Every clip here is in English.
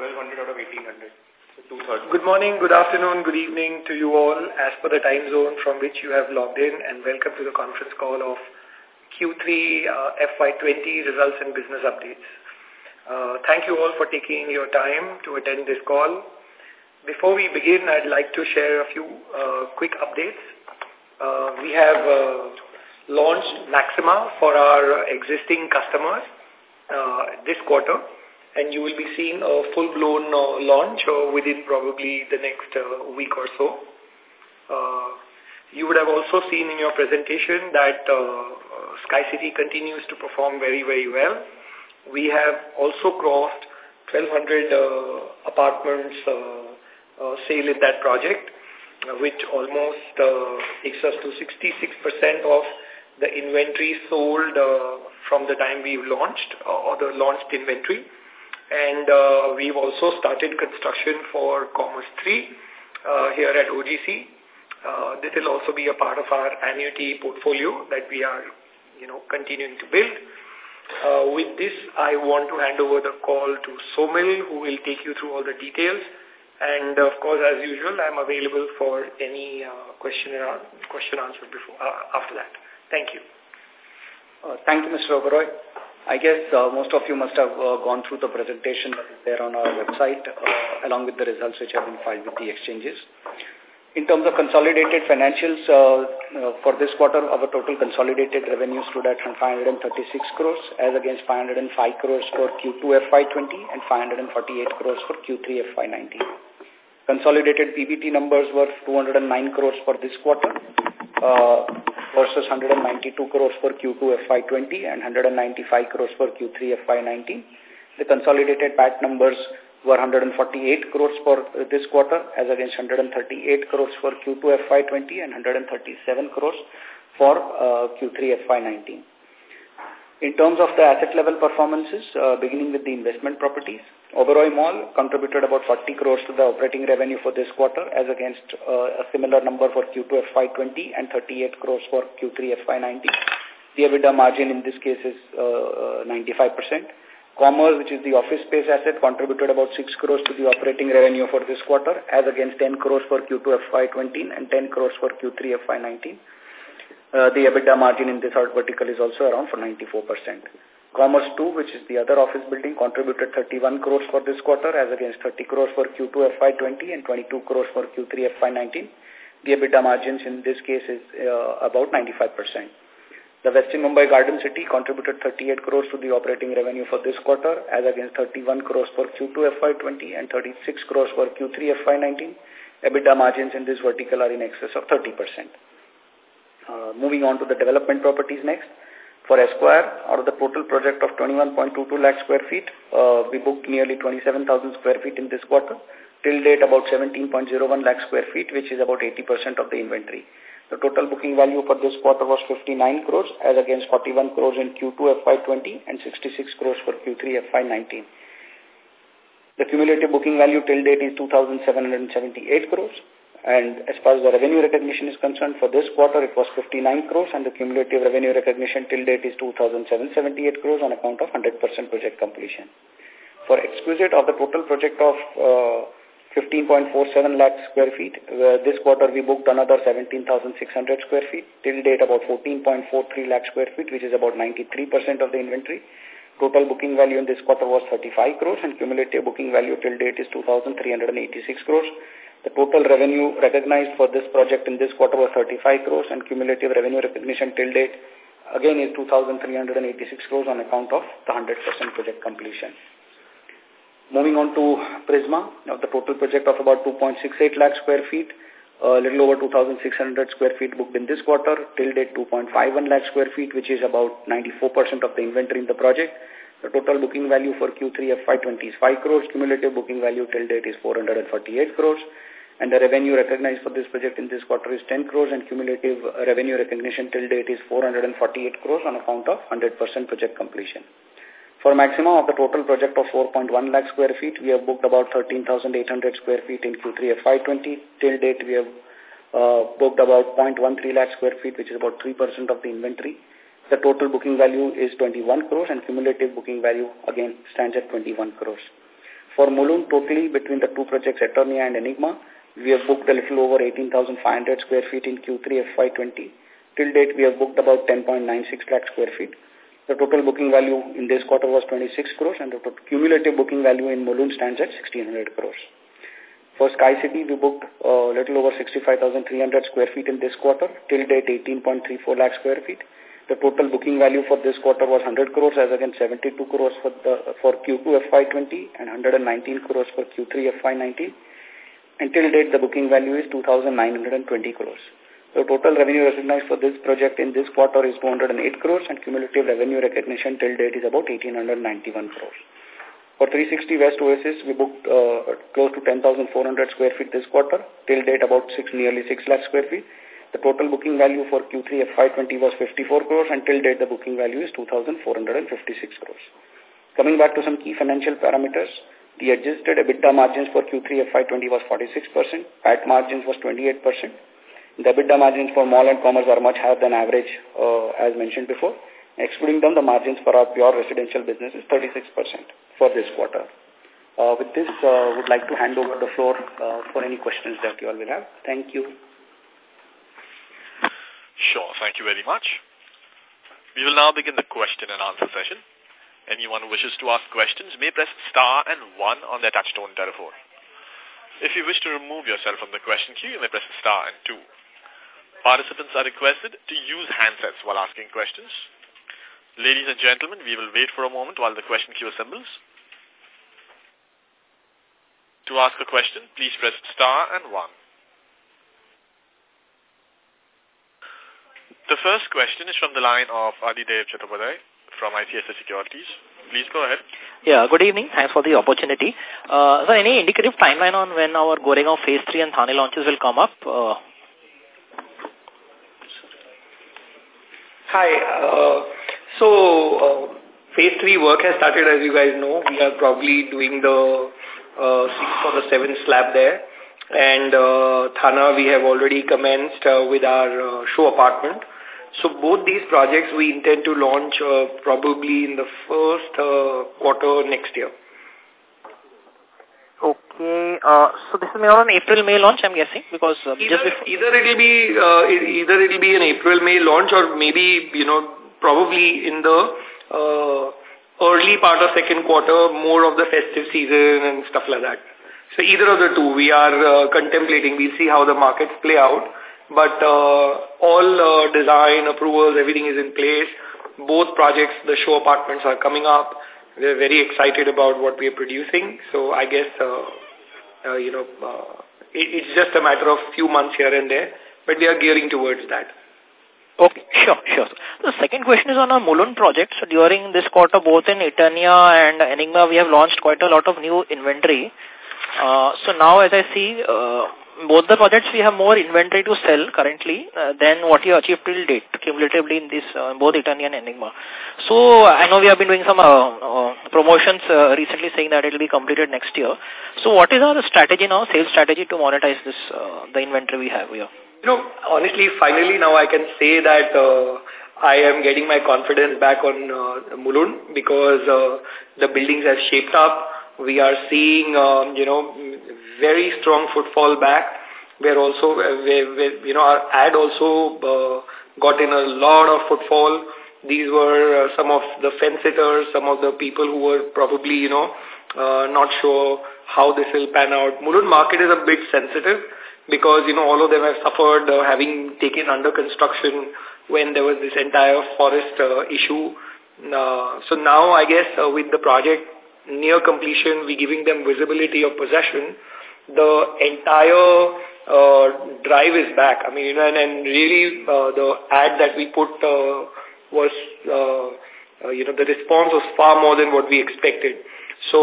1200 out of 1800. Good morning, good afternoon, good evening to you all as per the time zone from which you have logged in and welcome to the conference call of Q3 uh, FY20 results and business updates. Uh, thank you all for taking your time to attend this call. Before we begin, I'd like to share a few uh, quick updates. Uh, we have uh, launched Maxima for our existing customers uh, this quarter and you will be seeing a full-blown uh, launch uh, within probably the next uh, week or so. Uh, you would have also seen in your presentation that uh, Sky City continues to perform very, very well. We have also crossed 1,200 uh, apartments sale in that project, which almost takes us to 66% of the inventory sold from the time we've launched or the launched inventory. And uh, we've also started construction for Commerz 3 uh, here at OGC. Uh, this will also be a part of our annuity portfolio that we are, you know, continuing to build. Uh, with this, I want to hand over the call to Saumil, who will take you through all the details. And of course, as usual, I'm available for any uh, question and question answer before uh, after that. Thank you. Uh, thank you, Mr. Oberoi. I guess uh, most of you must have uh, gone through the presentation that is there on our website uh, along with the results which have been filed with the exchanges. In terms of consolidated financials, uh, uh, for this quarter, our total consolidated revenue stood at 536 crores as against 505 crores for Q2 FY20 and 548 crores for Q3 FY19. Consolidated PBT numbers were 209 crores for this quarter uh, versus 192 crores for Q2 FY20 and 195 crores for Q3 FY19. The consolidated PAT numbers were 148 crores for this quarter as against 138 crores for Q2 FY20 and 137 crores for uh, Q3 FY19. In terms of the asset level performances, uh, beginning with the investment properties, Oberoi Mall contributed about 40 crores to the operating revenue for this quarter as against uh, a similar number for Q2 FY20 and 38 crores for Q3 FY19. The EBITDA margin in this case is uh, 95%. Commerz, which is the office space asset, contributed about 6 crores to the operating revenue for this quarter as against 10 crores for Q2 FY20 and 10 crores for Q3 FY19. Uh, the EBITDA margin in this art vertical is also around for 94%. Commerz 2, which is the other office building, contributed 31 crores for this quarter as against 30 crores for Q2 FY20 and 22 crores for Q3 FY19. The EBITDA margins in this case is uh, about 95%. The Westin Mumbai Garden City contributed 38 crores to the operating revenue for this quarter as against 31 crores for Q2 FY20 and 36 crores for Q3 FY19. EBITDA margins in this vertical are in excess of 30%. Uh, moving on to the development properties next. For Esquire, out of the total project of 21.22 lakh square feet, uh, we booked nearly 27,000 square feet in this quarter. Till date, about 17.01 lakh square feet, which is about 80% of the inventory. The total booking value for this quarter was 59 crores as against 41 crores in Q2 FY20 and 66 crores for Q3 FY19. The cumulative booking value till date is 2,778 crores. And as far as the revenue recognition is concerned, for this quarter it was 59 crores and the cumulative revenue recognition till date is 2,778 crores on account of 100% project completion. For exquisite of the total project of uh, 15.47 lakh square feet, uh, this quarter we booked another 17,600 square feet, till date about 14.43 lakh square feet, which is about 93% of the inventory. Total booking value in this quarter was 35 crores and cumulative booking value till date is 2,386 crores. The total revenue recognized for this project in this quarter was 35 crores and cumulative revenue recognition till date again is 2,386 crores on account of the 100% project completion. Moving on to Prisma, of the total project of about 2.68 lakh square feet, a little over 2,600 square feet booked in this quarter, till date 2.51 lakh square feet, which is about 94% of the inventory in the project. The total booking value for Q3 FY20 is 5 crores. Cumulative booking value till date is 448 crores. And the revenue recognized for this project in this quarter is 10 crores and cumulative revenue recognition till date is 448 crores on account of 100% project completion. For Maxima of the total project of 4.1 lakh square feet, we have booked about 13,800 square feet in Q3 FY20. Till date, we have uh, booked about 0.13 lakh square feet, which is about 3% of the inventory. The total booking value is 21 crores and cumulative booking value again stands at 21 crores. For Mulund, totally between the two projects, Eternia and Enigma, we have booked a little over 18,500 square feet in Q3 FY20. Till date, we have booked about 10.96 lakh square feet. The total booking value in this quarter was 26 crores and the cumulative booking value in Mulund stands at 1600 crores. For Sky City, we booked a little over 65,300 square feet in this quarter. Till date, 18.34 lakh square feet. The total booking value for this quarter was 100 crores as against 72 crores for, the, for Q2 FY20 and 119 crores for Q3 FY19. Until date, the booking value is 2,920 crores. The total revenue recognized for this project in this quarter is 208 crores and cumulative revenue recognition till date is about 1,891 crores. For 360 West Oasis, we booked uh, close to 10,400 square feet this quarter. Till date, about six, nearly 6 lakh square feet. The total booking value for Q3 FY20 was 54 crores and till date the booking value is 2,456 crores. Coming back to some key financial parameters, the adjusted EBITDA margins for Q3 FY20 was 46%, PAT margins was 28%. The EBITDA margins for mall and commerce are much higher than average, uh, as mentioned before. Excluding them, the margins for our pure residential business is 36% for this quarter. Uh, with this, uh, would like to hand over the floor uh, for any questions that you all will have. Thank you. Sure. Thank you very much. We will now begin the question and answer session. Anyone who wishes to ask questions may press star and one on their touchtone telephone. If you wish to remove yourself from the question queue, you may press star and two. Participants are requested to use handsets while asking questions. Ladies and gentlemen, we will wait for a moment while the question queue assembles. To ask a question, please press star and one. The first question is from the line of Adhidev Chattopadhyay from ICICI Securities. Please go ahead. Yeah, good evening. Thanks for the opportunity. Uh, so any indicative timeline on when our Goregaon Phase 3 and Thane launches will come up? Uh, Hi. Uh, so, uh, Phase 3 work has started, as you guys know. We are probably doing the uh, 6th or the 7th slab there. And uh, Thana, we have already commenced uh, with our uh, show apartment. So both these projects we intend to launch uh, probably in the first uh, quarter next year. Okay, uh, so this is more an April-May launch, I'm guessing, because uh, either, either it'll be uh, either it'll be an April-May launch, or maybe you know probably in the uh, early part of second quarter, more of the festive season and stuff like that. So either of the two, we are uh, contemplating. We'll see how the markets play out. But uh, all uh, design, approvals, everything is in place. Both projects, the show apartments are coming up. We're very excited about what we are producing. So I guess, uh, you know, it, it's just a matter of few months here and there. But we are gearing towards that. Okay, sure, sure. The second question is on our Mulund project. So during this quarter, both in Eternia and Enigma, we have launched quite a lot of new inventory. Uh, so now as I see, uh, both the projects we have more inventory to sell currently uh, than what you achieved till date cumulatively in this uh, both Eternia and Enigma. So I know we have been doing some uh, uh, promotions uh, recently saying that it will be completed next year. So what is our strategy now, sales strategy to monetize this uh, the inventory we have here? You know, honestly, finally now I can say that I am getting my confidence back on Mulund because the buildings have shaped up. We are seeing, um, you know, very strong footfall back. We're also, we're, we're, you know, our ad also uh, got in a lot of footfall. These were uh, some of the fence sitters, some of the people who were probably, you know, uh, not sure how this will pan out. Mulund market is a bit sensitive because, you know, all of them have suffered uh, having taken under construction when there was this entire forest uh, issue. Uh, so now, I guess, uh, with the project near completion, we're giving them visibility of possession, the entire uh, drive is back. I mean, you know, and, and really uh, the ad that we put uh, was, uh, uh, you know, the response was far more than what we expected. So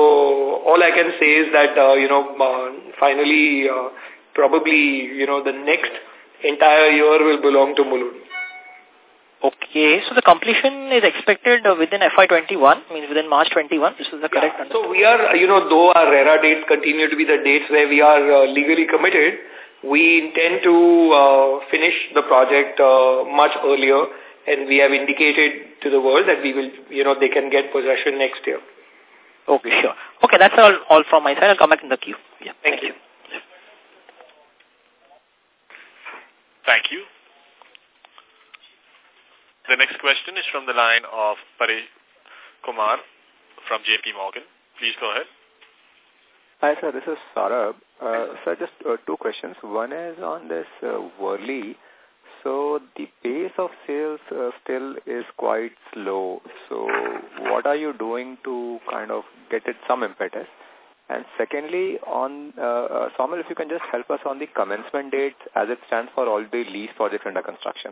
all I can say is that, uh, you know, uh, finally, uh, probably, you know, the next entire year will belong to Mulund. Okay, so the completion is expected within FY21, means within March 21. This is the correct yeah. So we are, you know, though our RERA dates continue to be the dates where we are uh, legally committed, we intend to uh, finish the project uh, much earlier and we have indicated to the world that we will, you know, they can get possession next year. Okay, sure. Okay, that's all, all from my side. I'll come back in the queue. Yeah, thank, thank you. you. Thank you. The next question is from the line of Paresh Kumar from JP Morgan. Please go ahead. Hi, sir. This is Saurabh. Uh, sir, just uh, two questions. One is on this uh, Worli. So the pace of sales uh, still is quite slow. So what are you doing to kind of get it some impetus? And secondly, on uh, uh, Saumil, if you can just help us on the commencement date as it stands for all the lease projects under construction.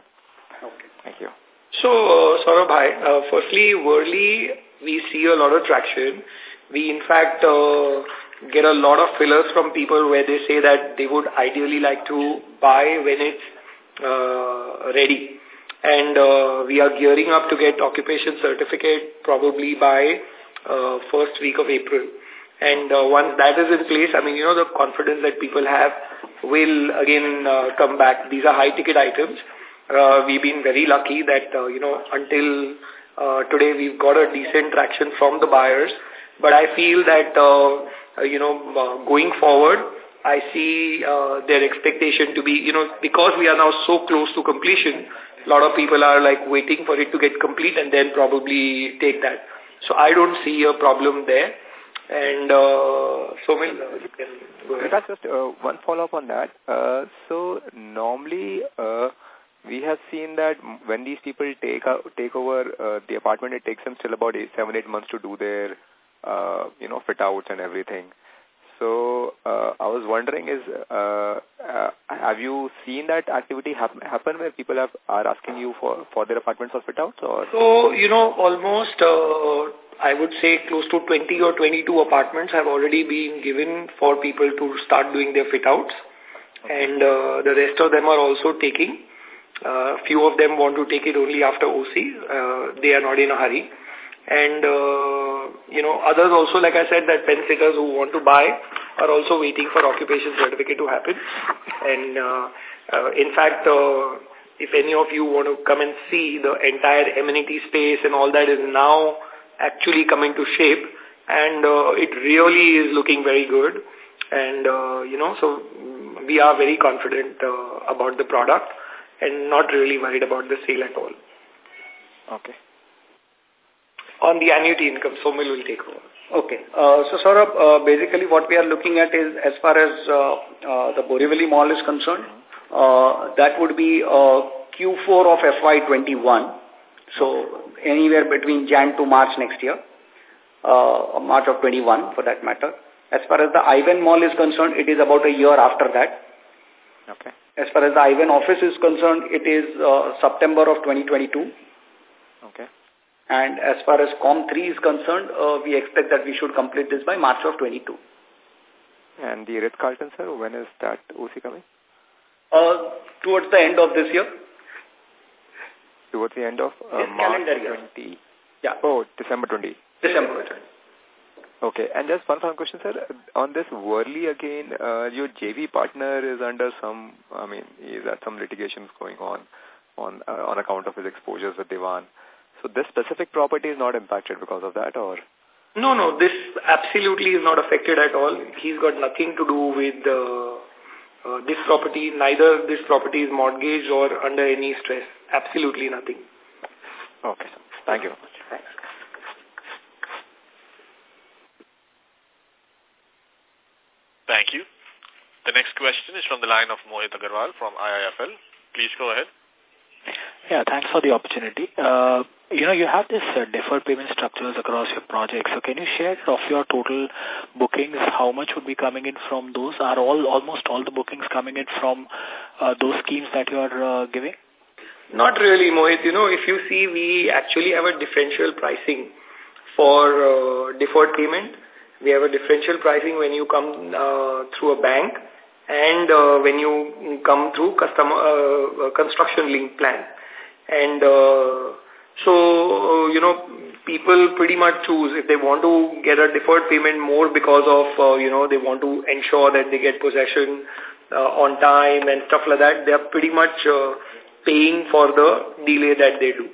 Okay. Thank you. So, uh, Saurabh. Uh, firstly, Worli, we see a lot of traction. We, in fact, uh, get a lot of fillers from people where they say that they would ideally like to buy when it's uh, ready. And uh, we are gearing up to get occupation certificate probably by uh, first week of April. And uh, once that is in place, I mean, you know, the confidence that people have will again uh, come back. These are high-ticket items uh, we've been very lucky that, uh, you know, until uh, today we've got a decent traction from the buyers. But I feel that, uh, uh you know, uh, going forward, I see uh, their expectation to be, you know, because we are now so close to completion, a lot of people are like waiting for it to get complete and then probably take that. So I don't see a problem there. And uh, so, well, uh, you can go ahead. That's just uh, one follow-up on that. Uh, so normally, uh, we have seen that when these people take uh, take over uh, the apartment, it takes them still about eight, seven, eight months to do their, uh, you know, fit outs and everything. So uh, I was wondering, is uh, uh, have you seen that activity happen, happen where people have are asking you for for their apartments for fit outs? Or so you know, almost uh, I would say close to 20 or 22 apartments have already been given for people to start doing their fit outs, and uh, the rest of them are also taking. Uh, few of them want to take it only after OC. Uh, they are not in a hurry. And, uh, you know, others also, like I said, that pen sitters who want to buy are also waiting for occupation certificate to happen. And, uh, uh, in fact, uh, if any of you want to come and see the entire amenity space and all that is now actually coming to shape and uh, it really is looking very good. And, uh, you know, so we are very confident uh, about the product and not really worried about the sale at all. Okay. On the annuity income, Saumil will take over. Okay. Uh, so, Saurabh, uh, basically what we are looking at is as far as uh, uh, the Borivali Mall is concerned, uh, that would be uh, Q4 of FY21. So, anywhere between Jan to March next year, uh, March of 21 for that matter. As far as the I-Ven Mall is concerned, it is about a year after that. Okay. As far as the I-Ven office is concerned, it is uh, September of 2022. Okay. And as far as COM 3 is concerned, uh, we expect that we should complete this by March of 22. And the Ritz-Carlton, sir, when is that OC coming? Uh, towards the end of this year. Towards the end of uh, March calendar year. 20. Yeah. Oh, December 20. December 20. Okay, and just one final question, sir. On this Worli again, uh, your JV partner is under some, I mean, is at some litigations going on on uh, on account of his exposures with Dewan. So this specific property is not impacted because of that, or? No, no, this absolutely is not affected at all. He's got nothing to do with uh, uh, this property. Neither this property is mortgaged or under any stress. Absolutely nothing. Okay, sir. Thank you very much. Thanks. Thank you. The next question is from the line of Mohit Agarwal from IIFL. Please go ahead. Yeah, thanks for the opportunity. Uh, you know, you have this uh, deferred payment structures across your projects. So can you share of your total bookings, how much would be coming in from those? Are all almost all the bookings coming in from uh, those schemes that you are uh, giving? Not really, Mohit. You know, if you see, we actually have a differential pricing for uh, deferred payment. We have a differential pricing when you come uh, through a bank and uh, when you come through customer uh, construction link plan. And uh, so, uh, you know, people pretty much choose if they want to get a deferred payment more because of, uh, you know, they want to ensure that they get possession uh, on time and stuff like that. They are pretty much uh, paying for the delay that they do.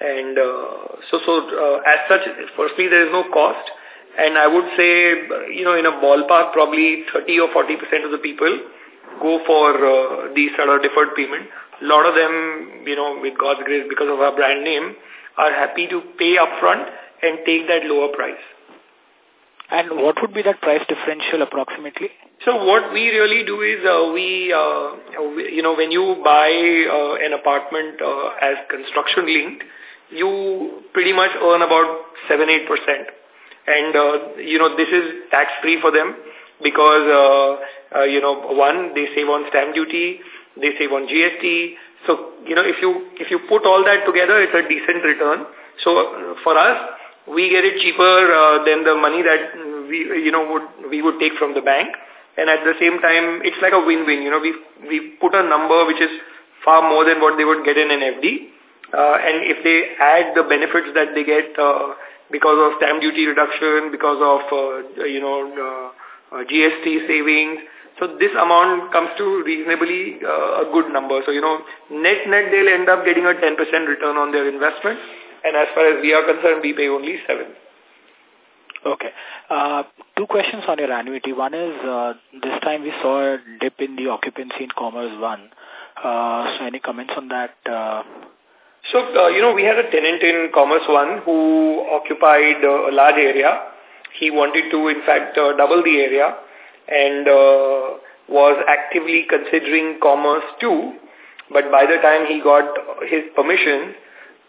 And uh, so, so uh, as such, firstly, there is no cost. And I would say, you know, in a ballpark, probably 30 or 40% of the people go for uh, these sort of deferred payment. A lot of them, you know, with God's grace, because of our brand name, are happy to pay upfront and take that lower price. And what would be that price differential approximately? So what we really do is uh, we, uh, we, you know, when you buy uh, an apartment uh, as construction linked, you pretty much earn about 7-8%. And, uh, you know, this is tax-free for them because, uh, uh, you know, one, they save on stamp duty, they save on GST. So, you know, if you, if you put all that together, it's a decent return. So for us, we get it cheaper uh, than the money that we, you know, would, we would take from the bank. And at the same time, it's like a win-win. You know, we, we put a number which is far more than what they would get in an FD. Uh, and if they add the benefits that they get uh, because of stamp duty reduction, because of, uh, you know, uh, uh, GST savings, so this amount comes to reasonably uh, a good number. So, you know, net-net they'll end up getting a 10% return on their investment. And as far as we are concerned, we pay only 7 Okay. Uh, two questions on your annuity. One is, uh, this time we saw a dip in the occupancy in Commerz One. Uh, so any comments on that? Uh, so, uh, you know, we had a tenant in Commerz One who occupied uh, a large area. He wanted to, in fact, uh, double the area and uh, was actively considering Commerz Two. But by the time he got his permission,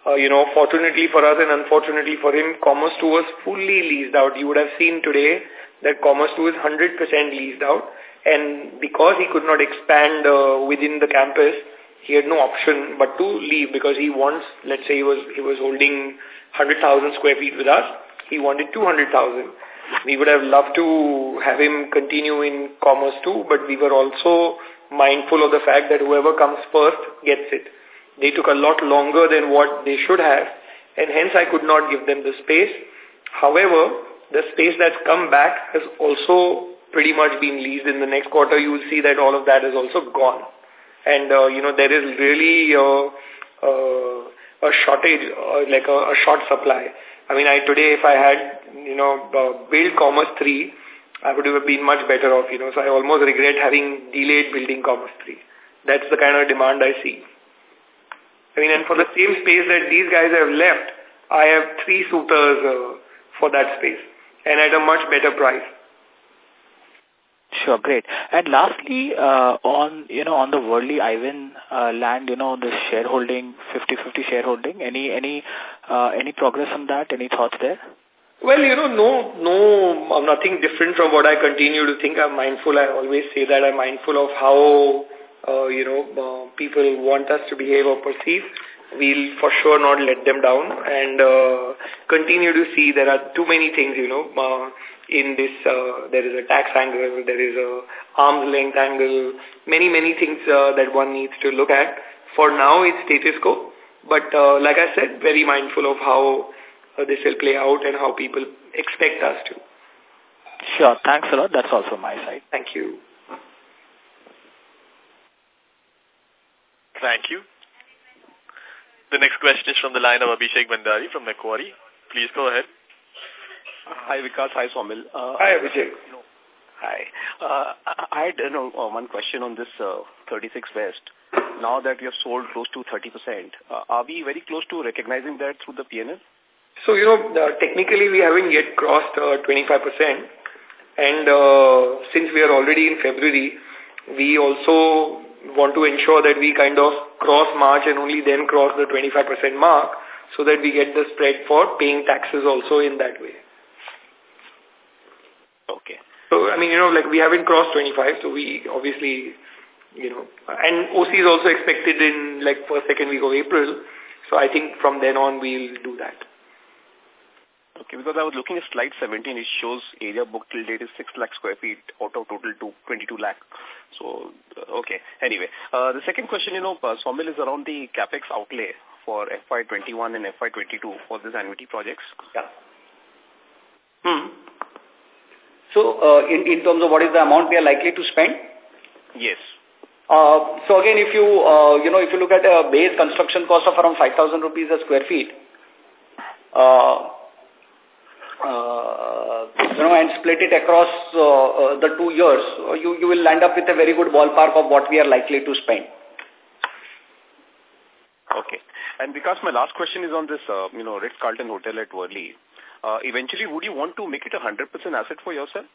uh, you know, fortunately for us and unfortunately for him, Commerz 2 was fully leased out. You would have seen today that Commerz 2 is 100% leased out. And because he could not expand uh, within the campus, he had no option but to leave because he wants, let's say he was, he was holding 100,000 square feet with us. He wanted 200,000. We would have loved to have him continue in commerce too, but we were also mindful of the fact that whoever comes first gets it. They took a lot longer than what they should have, and hence I could not give them the space. However, the space that's come back has also pretty much been leased. In the next quarter, you will see that all of that is also gone. And, uh, you know, there is really uh, uh, a shortage, uh, like a, a short supply. I mean, I today, if I had, you know, uh, built Commerz 3, I would have been much better off, you know. So I almost regret having delayed building Commerz 3. That's the kind of demand I see. I mean, and for the same space that these guys have left, I have three suitors uh, for that space and at a much better price. Sure, great. And lastly, uh, on, you know, on the Worli I-Ven uh, land, you know, the shareholding, 50-50 shareholding, any, any, uh, any progress on that? Any thoughts there? Well, you know, no, no, nothing different from what I continue to think. I'm mindful. I always say that I'm mindful of how uh, you know, uh, people want us to behave or perceive, we'll for sure not let them down and uh, continue to see there are too many things, you know, uh, in this, uh, there is a tax angle, there is a arm's length angle, many, many things uh, that one needs to look at. For now, it's status quo, but uh, like I said, very mindful of how uh, this will play out and how people expect us to. Sure. Thanks a lot. That's all from my side. Thank you. Thank you. The next question is from the line of Abhishek Bhandari from Macquarie. Please go ahead. Hi, Vikas. Hi, Saumil. Uh, Hi, Abhishek. Hi. Uh, I had you know, uh, one question on this uh, 36 West. Now that we have sold close to 30%, uh, are we very close to recognizing that through the PNL? So, you know, uh, technically we haven't yet crossed uh, 25%. And uh, since we are already in February, we also want to ensure that we kind of cross March and only then cross the 25% mark so that we get the spread for paying taxes also in that way. Okay. So, I mean, you know, like we haven't crossed 25, so we obviously, you know, and OC is also expected in like first, second week of April. So I think from then on we'll do that. Okay, because I was looking at slide 17, it shows area book till date is 6 lakh square feet out of total to 22 lakh. So, uh, okay. Anyway, uh, the second question, you know, uh, Saumil is around the capex outlay for FY21 and FY22 for these annuity projects. Yeah. Hmm. So, uh, in, in terms of what is the amount we are likely to spend? Yes. Uh, so again, if you, uh, you know, if you look at a base construction cost of around 5,000 rupees a square feet, uh, uh, you know, and split it across uh, uh, the two years, you, you will land up with a very good ballpark of what we are likely to spend. Okay. And because my last question is on this, uh, you know, Ritz-Carlton Hotel at Worli. Uh, eventually, would you want to make it a 100% asset for yourself?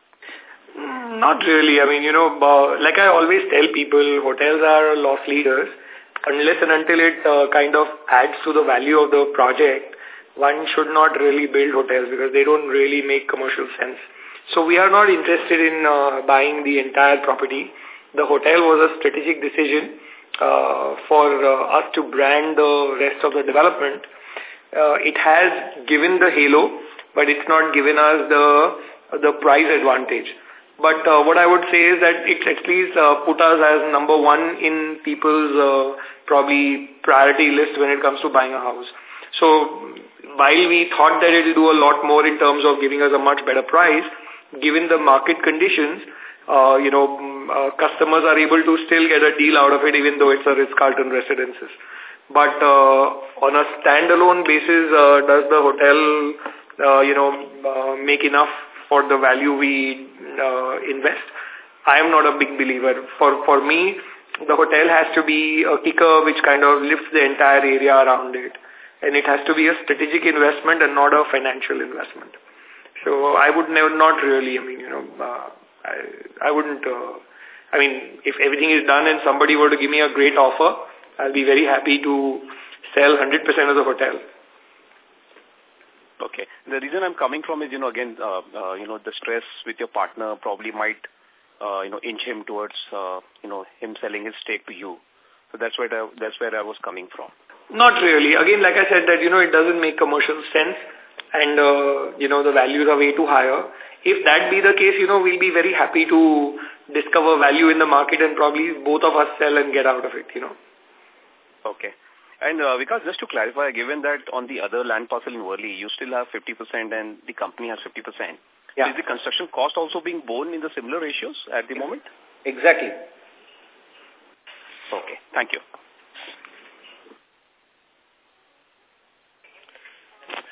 Mm, not really. I mean, you know, uh, like I always tell people, hotels are loss leaders. Unless and until it uh, kind of adds to the value of the project, one should not really build hotels because they don't really make commercial sense. So we are not interested in uh, buying the entire property. The hotel was a strategic decision uh, for uh, us to brand the rest of the development. Uh, it has given the halo, but it's not given us the the price advantage. But uh, what I would say is that it at least uh, put us as number one in people's uh, probably priority list when it comes to buying a house. So while we thought that it will do a lot more in terms of giving us a much better price, given the market conditions, uh, you know, mm, uh, customers are able to still get a deal out of it even though it's a Ritz-Carlton residences. But uh, on a standalone basis, uh, does the hotel, uh, you know, uh, make enough for the value we uh, invest? I am not a big believer. For, for me, the hotel has to be a kicker which kind of lifts the entire area around it. And it has to be a strategic investment and not a financial investment. So I would never, not really, I mean, you know, uh, I, I wouldn't, uh, I mean, if everything is done and somebody were to give me a great offer, I'll be very happy to sell 100% of the hotel. Okay. The reason I'm coming from is, you know, again, uh, uh, you know, the stress with your partner probably might, uh, you know, inch him towards, uh, you know, him selling his stake to you. So that's where I, that's where I was coming from. Not really. Again, like I said, that, you know, it doesn't make commercial sense and, uh, you know, the values are way too higher. If that be the case, you know, we'll be very happy to discover value in the market and probably both of us sell and get out of it, you know. Okay. And uh, because just to clarify, given that on the other land parcel in Worli, you still have 50% and the company has 50%, yeah. is the construction cost also being borne in the similar ratios at the moment? Exactly. Okay. Thank you.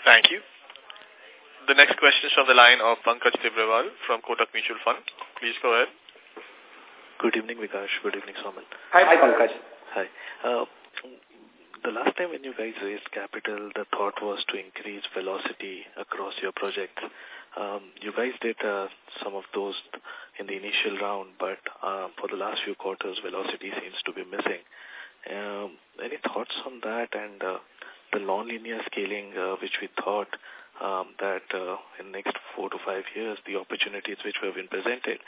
Thank you. The next question is from the line of Pankaj Tibrewal from Kotak Mutual Fund. Please go ahead. Good evening, Vikash. Good evening, Saumil. Hi, Hi Pankaj. Hi. Uh, the last time when you guys raised capital, the thought was to increase velocity across your projects. Um, you guys did uh, some of those in the initial round, but uh, for the last few quarters, velocity seems to be missing. Um, any thoughts on that and uh, the non-linear scaling, uh, which we thought um, that uh, in next four to five years, the opportunities which have been presented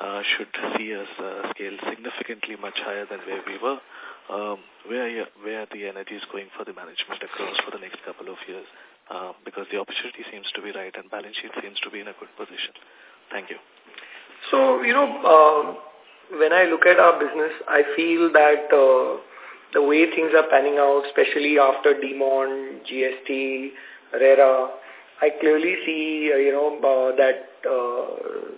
uh, should see us uh, scale significantly much higher than where we were. Um, where where the energy is going for the management across for the next couple of years, uh, because the opportunity seems to be right and balance sheet seems to be in a good position. Thank you. So, you know, uh, when I look at our business, I feel that uh, the way things are panning out, especially after DeMont, GST, RERA, I clearly see, uh, you know, uh, that uh,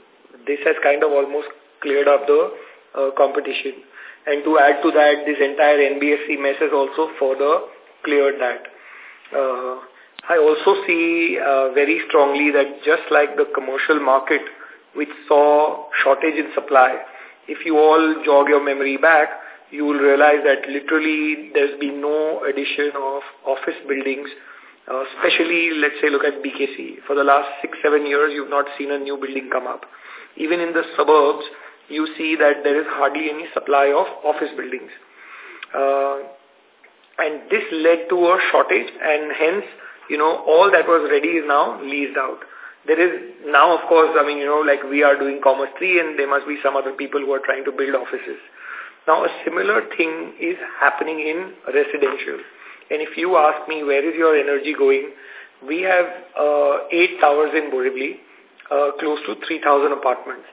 this has kind of almost cleared up the competition. And to add to that, this entire NBFC mess has also further cleared that. Uh, I also see uh, very strongly that just like the commercial market, which saw shortage in supply, if you all jog your memory back, you will realize that literally there's been no addition of office buildings uh, especially, let's say, look at BKC. For the last six, seven years, you've not seen a new building come up. Even in the suburbs, you see that there is hardly any supply of office buildings. Uh, and this led to a shortage and hence, you know, all that was ready is now leased out. There is now, of course, I mean, you know, like we are doing Commerz 3 and there must be some other people who are trying to build offices. Now, a similar thing is happening in residential. And if you ask me where is your energy going, we have uh, eight towers in Borivali, uh, close to 3,000 apartments.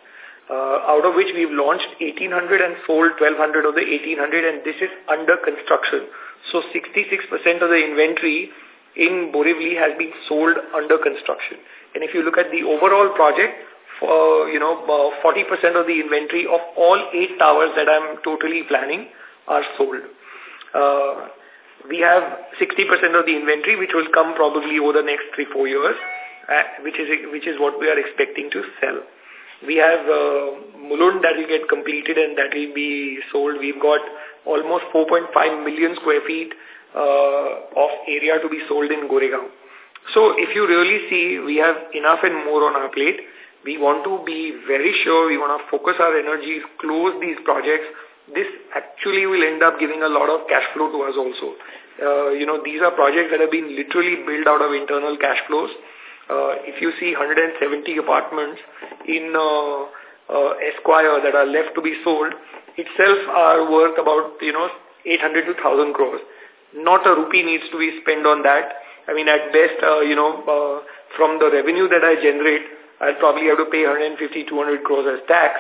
Uh, out of which we've launched 1800 and sold 1200 of the 1800 and this is under construction. So 66% of the inventory in Borivali has been sold under construction. And if you look at the overall project, uh, you know, 40% uh, of the inventory of all eight towers that I'm totally planning are sold. Uh, we have 60% of the inventory, which will come probably over the next three, four years. uh, which is which is what we are expecting to sell. We have uh, Mulund that will get completed and that will be sold. We've got almost 4.5 million square feet uh, of area to be sold in Goregaon. So if you really see, we have enough and more on our plate. We want to be very sure, we want to focus our energies, close these projects. This actually will end up giving a lot of cash flow to us also. Uh, you know, these are projects that have been literally built out of internal cash flows. Uh, if you see 170 apartments in uh, uh, Esquire that are left to be sold, itself are worth about, you know, 800 to 1000 crores. Not a rupee needs to be spent on that. I mean, at best, uh, you know, uh, from the revenue that I generate, I'll probably have to pay 150, 200 crores as tax.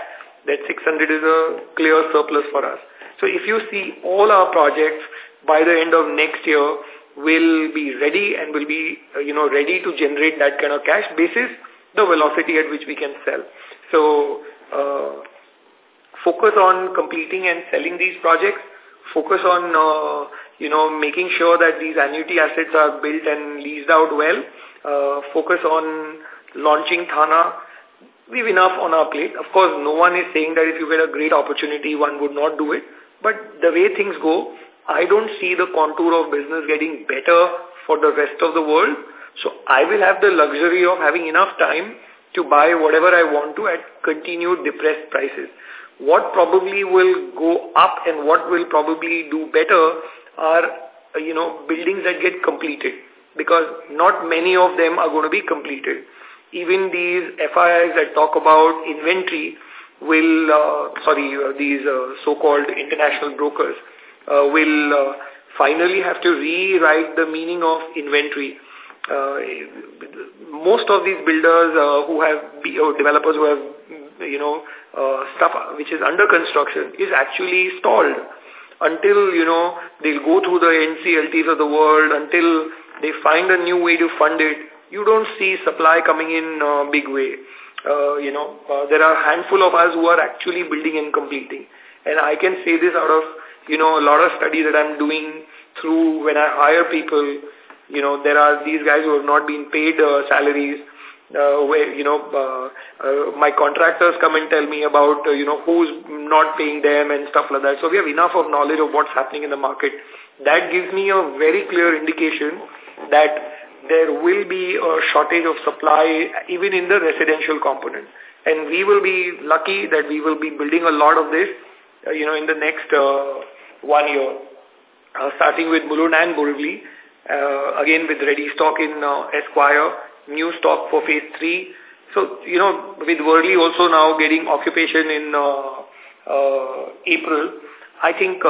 That 600 is a clear surplus for us. So if you see all our projects by the end of next year, will be ready and will be, uh, you know, ready to generate that kind of cash basis the velocity at which we can sell. So, uh, focus on completing and selling these projects, focus on, uh, you know, making sure that these annuity assets are built and leased out well, uh, focus on launching Thana. We have enough on our plate. Of course, no one is saying that if you get a great opportunity, one would not do it. But the way things go, I don't see the contour of business getting better for the rest of the world. So I will have the luxury of having enough time to buy whatever I want to at continued depressed prices. What probably will go up and what will probably do better are, you know, buildings that get completed because not many of them are going to be completed. Even these FIIs that talk about inventory will, uh, sorry, uh, these uh, so-called international brokers, uh, will uh, finally have to rewrite the meaning of inventory. Uh, most of these builders uh, who have, or developers who have, you know, uh, stuff which is under construction is actually stalled until, you know, they'll go through the NCLTs of the world, until they find a new way to fund it. You don't see supply coming in a big way. Uh, you know, uh, there are a handful of us who are actually building and completing. And I can say this out of you know, a lot of studies that I'm doing through when I hire people, you know, there are these guys who have not been paid uh, salaries, uh, where, you know, uh, uh, my contractors come and tell me about, uh, you know, who's not paying them and stuff like that. So we have enough of knowledge of what's happening in the market. That gives me a very clear indication that there will be a shortage of supply even in the residential component. And we will be lucky that we will be building a lot of this, uh, you know, in the next uh, one year, uh, starting with Mulund and Borivali, uh, again with ready stock in uh, Esquire, new stock for phase 3. So, you know, with Worli also now getting occupation in uh, April, I think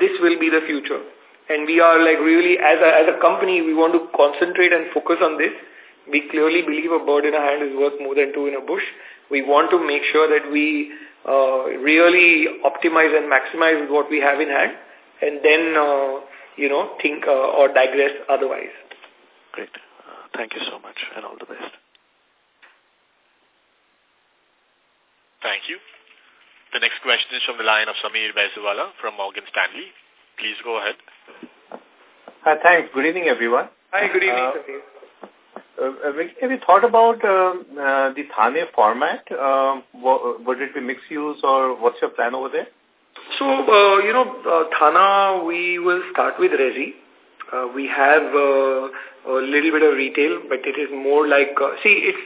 this will be the future. And we are like really, as a, as a company, we want to concentrate and focus on this. We clearly believe a bird in a hand is worth more than two in a bush. We want to make sure that we uh, really optimize and maximize what we have in hand and then, uh, you know, think uh, or digress otherwise. Great. Uh, thank you so much and all the best. Thank you. The next question is from the line of Samir Baisiwala from Morgan Stanley. Please go ahead. Hi, thanks. Good evening, everyone. Hi, good evening, uh, Samir. Uh, uh, have you thought about uh, uh, the Thane format? Uh, would it be mixed use or what's your plan over there? So, uh, you know, uh, Thana, we will start with Resi. Uh, we have uh, a little bit of retail, but it is more like, uh, see, it's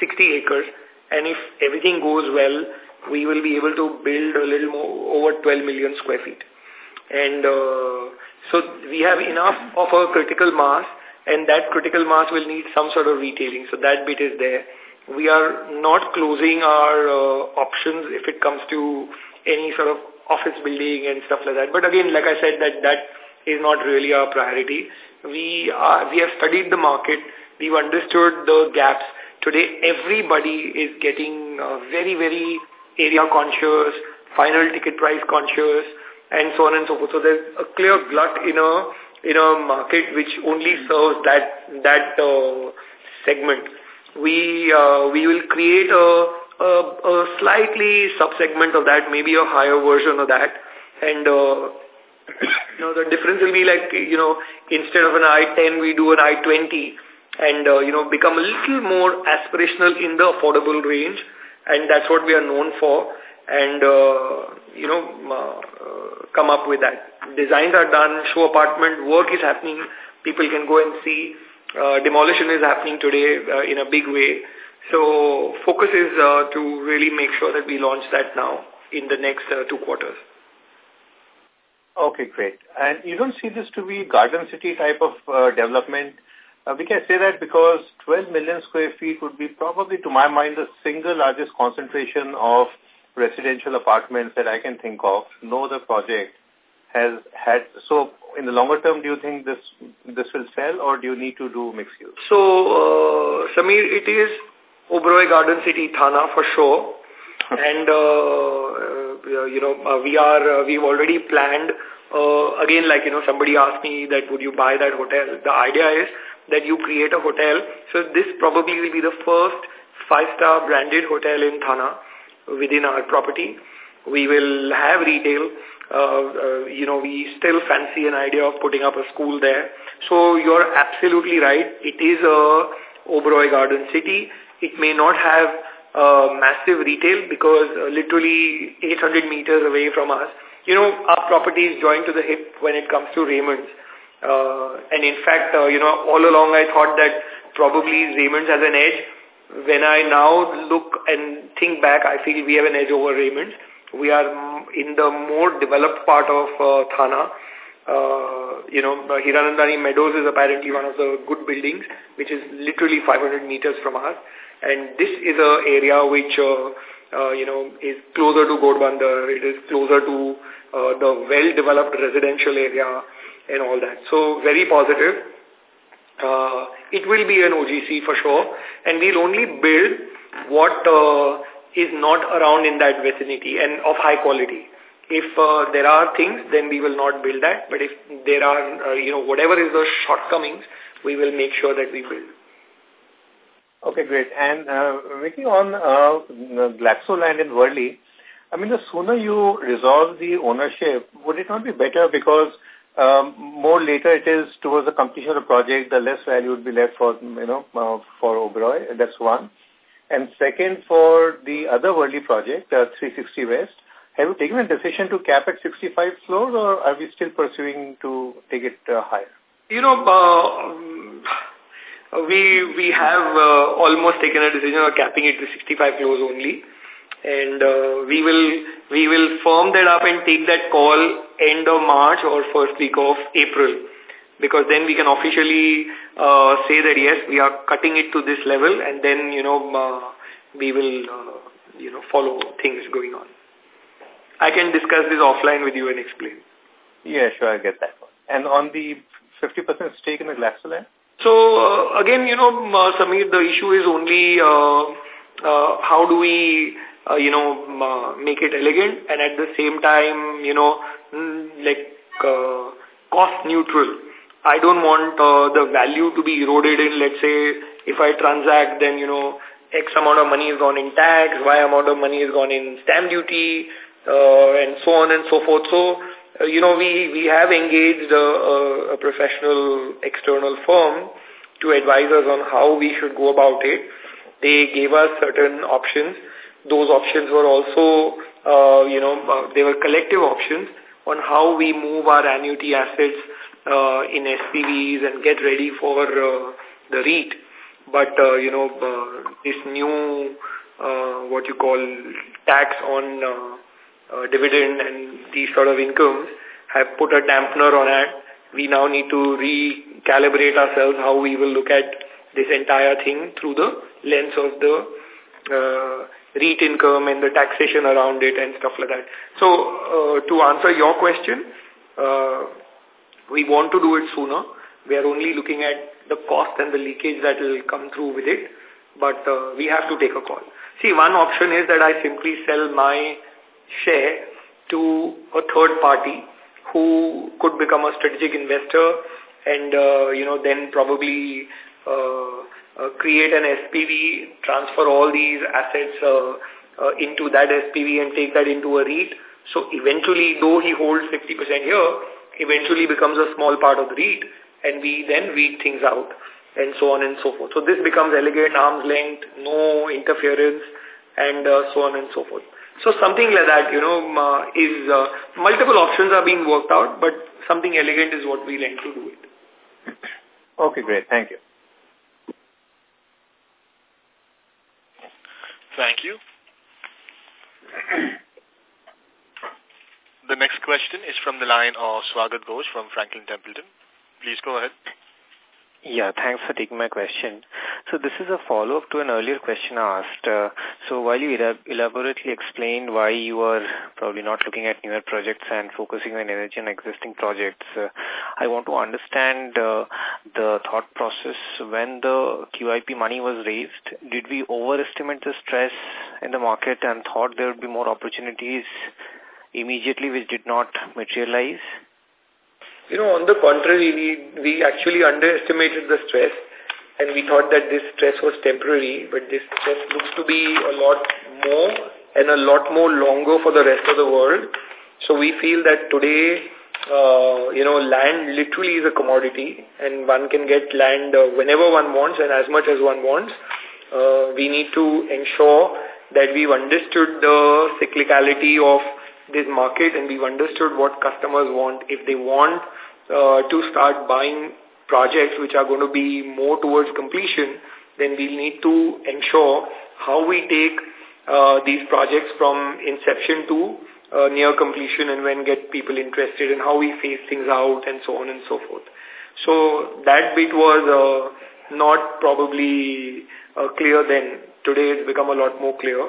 60 acres, and if everything goes well, we will be able to build a little more, over 12 million square feet. And uh, so we have enough of a critical mass and that critical mass will need some sort of retailing. So that bit is there. We are not closing our uh, options if it comes to any sort of office building and stuff like that. But again, like I said, that that is not really our priority. We are we have studied the market. We've understood the gaps. Today, everybody is getting uh, very, very area conscious, final ticket price conscious, and so on and so forth. So there's a clear glut in a in a market which only serves that that uh, segment. We uh, we will create a, a, a slightly sub-segment of that, maybe a higher version of that, and uh, you know the difference will be like you know instead of an I-10 we do an I-20, and, uh, you know, become a little more aspirational in the affordable range. And that's what we are known for. And, uh, you know, uh, come up with that. Designs are done, show apartment, work is happening. People can go and see. Uh, demolition is happening today uh, in a big way. So focus is uh, to really make sure that we launch that now in the next uh, two quarters. Okay, great. And you don't see this to be garden city type of uh, development? Uh, we can say that because 12 million square feet would be probably, to my mind, the single largest concentration of residential apartments that I can think of. No other project has had. So in the longer term, do you think this this will sell or do you need to do mixed use? So, uh, Samir, it is Oberoi Garden City, Thana for sure. and, uh, uh, you know, uh, we are, uh, we've already planned, uh, again, like, you know, somebody asked me that would you buy that hotel? The idea is that you create a hotel. So this probably will be the first five-star branded hotel in Thana within our property. We will have retail. Uh, uh, you know, we still fancy an idea of putting up a school there. So you're absolutely right. It is a Oberoi Garden City. It may not have uh, massive retail because uh, literally 800 meters away from us, you know, our property is joined to the hip when it comes to Raymond's. Uh, and in fact, uh, you know, all along I thought that probably Raymond's has an edge. When I now look and think back, I feel we have an edge over Raymond's. We are in the more developed part of uh, Thana. Uh, you know, Hiranandani Meadows is apparently one of the good buildings, which is literally 500 meters from us. And this is a area which, uh, uh, you know, is closer to Ghodbunder. It is closer to uh, the well-developed residential area and all that. So very positive. Uh, it will be an OGC for sure. And we'll only build what uh, is not around in that vicinity and of high quality. If uh, there are things, then we will not build that. But if there are, uh, you know, whatever is the shortcomings, we will make sure that we build. Okay, great. And uh, making on uh, Glaxo land in Worli, I mean, the sooner you resolve the ownership, would it not be better because um, more later it is towards the completion of the project, the less value would be left for, you know, uh, for Oberoi. That's one. And second, for the other Worli project, uh, 360 West, have you taken a decision to cap at 65 floors or are we still pursuing to take it uh, higher? You know, uh, we we have uh, almost taken a decision of capping it to 65 floors only and uh, we will we will firm that up and take that call end of March or first week of April because then we can officially uh, say that yes we are cutting it to this level and then you know uh, we will uh, you know follow things going on. I can discuss this offline with you and explain. Yeah, sure, I get that. And on the 50% stake in the Glaxoland? So, uh, again, you know, uh, Samir, the issue is only uh, uh, how do we, uh, you know, uh, make it elegant and at the same time, you know, mm, like uh, cost neutral. I don't want uh, the value to be eroded in, let's say, if I transact, then, you know, X amount of money is gone in tax, Y amount of money is gone in stamp duty, uh, and so on and so forth. So, uh, you know, we, we have engaged a, a, a professional external firm to advise us on how we should go about it. They gave us certain options. Those options were also, uh, you know, uh, they were collective options on how we move our annuity assets uh, in SPVs and get ready for uh, the REIT. But, uh, you know, uh, this new, uh, what you call tax on uh, uh, dividend and these sort of incomes have put a dampener on it. We now need to recalibrate ourselves how we will look at this entire thing through the lens of the uh, REIT income and the taxation around it and stuff like that. So uh, to answer your question, uh, we want to do it sooner. We are only looking at the cost and the leakage that will come through with it, but uh, we have to take a call. See, one option is that I simply sell my share to a third party who could become a strategic investor and, uh, you know, then probably uh, uh, create an SPV, transfer all these assets uh, uh, into that SPV and take that into a REIT. So eventually, though he holds 50% here, eventually becomes a small part of the REIT and we then read things out. and so on and so forth. So this becomes elegant, arm's length, no interference, and uh, so on and so forth. So something like that, you know, uh, is uh, multiple options are being worked out, but something elegant is what we like to do it. Okay, great. Thank you. Thank you. the next question is from the line of Swagat Ghosh from Franklin Templeton. Please go ahead. Yeah, thanks for taking my question. So this is a follow-up to an earlier question asked. Uh, so while you elaborately explained why you are probably not looking at newer projects and focusing on energy and existing projects, uh, I want to understand uh, the thought process when the QIP money was raised. Did we overestimate the stress in the market and thought there would be more opportunities immediately which did not materialize? You know, on the contrary, we, we actually underestimated the stress and we thought that this stress was temporary, but this stress looks to be a lot more and a lot more longer for the rest of the world. So we feel that today, uh, you know, land literally is a commodity and one can get land uh, whenever one wants and as much as one wants. Uh, we need to ensure that we've understood the cyclicality of this market and we've understood what customers want. If they want uh, to start buying projects which are going to be more towards completion, then we'll need to ensure how we take uh, these projects from inception to uh, near completion and when get people interested and how we phase things out and so on and so forth. So that bit was uh, not probably uh, clear then. Today it's become a lot more clear.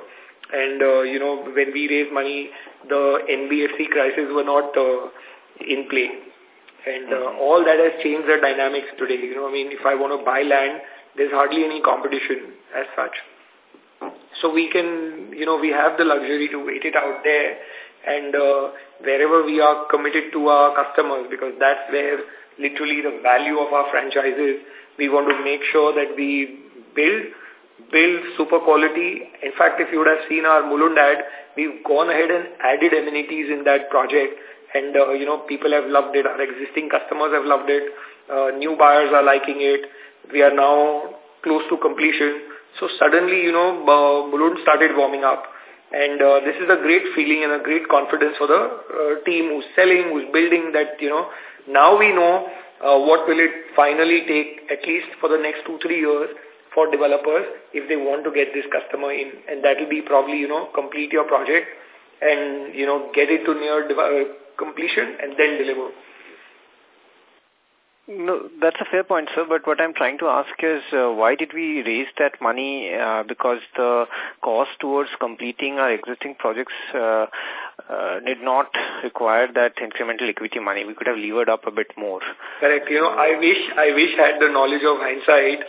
And, uh, you know, when we raised money, the NBFC crisis were not uh, in play. And uh, mm-hmm. all that has changed the dynamics today. You know, I mean, if I want to buy land, there's hardly any competition as such. So we can, you know, we have the luxury to wait it out there and uh, wherever we are committed to our customers because that's where literally the value of our franchises, we want to make sure that we build build super quality. In fact, if you would have seen our Mulund ad, we've gone ahead and added amenities in that project. And, uh, you know, people have loved it. Our existing customers have loved it. Uh, new buyers are liking it. We are now close to completion. So suddenly, you know, uh, Mulund started warming up. And uh, this is a great feeling and a great confidence for the uh, team who's selling, who's building that, you know, now we know uh, what will it finally take at least for the next two, three years for developers if they want to get this customer in. And that will be probably, you know, complete your project and, you know, get it to near uh, completion and then deliver. No, that's a fair point, sir. But what I'm trying to ask is, uh, why did we raise that money? Uh, because the cost towards completing our existing projects uh, uh, did not require that incremental equity money. We could have levered up a bit more. Correct. You know, I wish I wish I had the knowledge of hindsight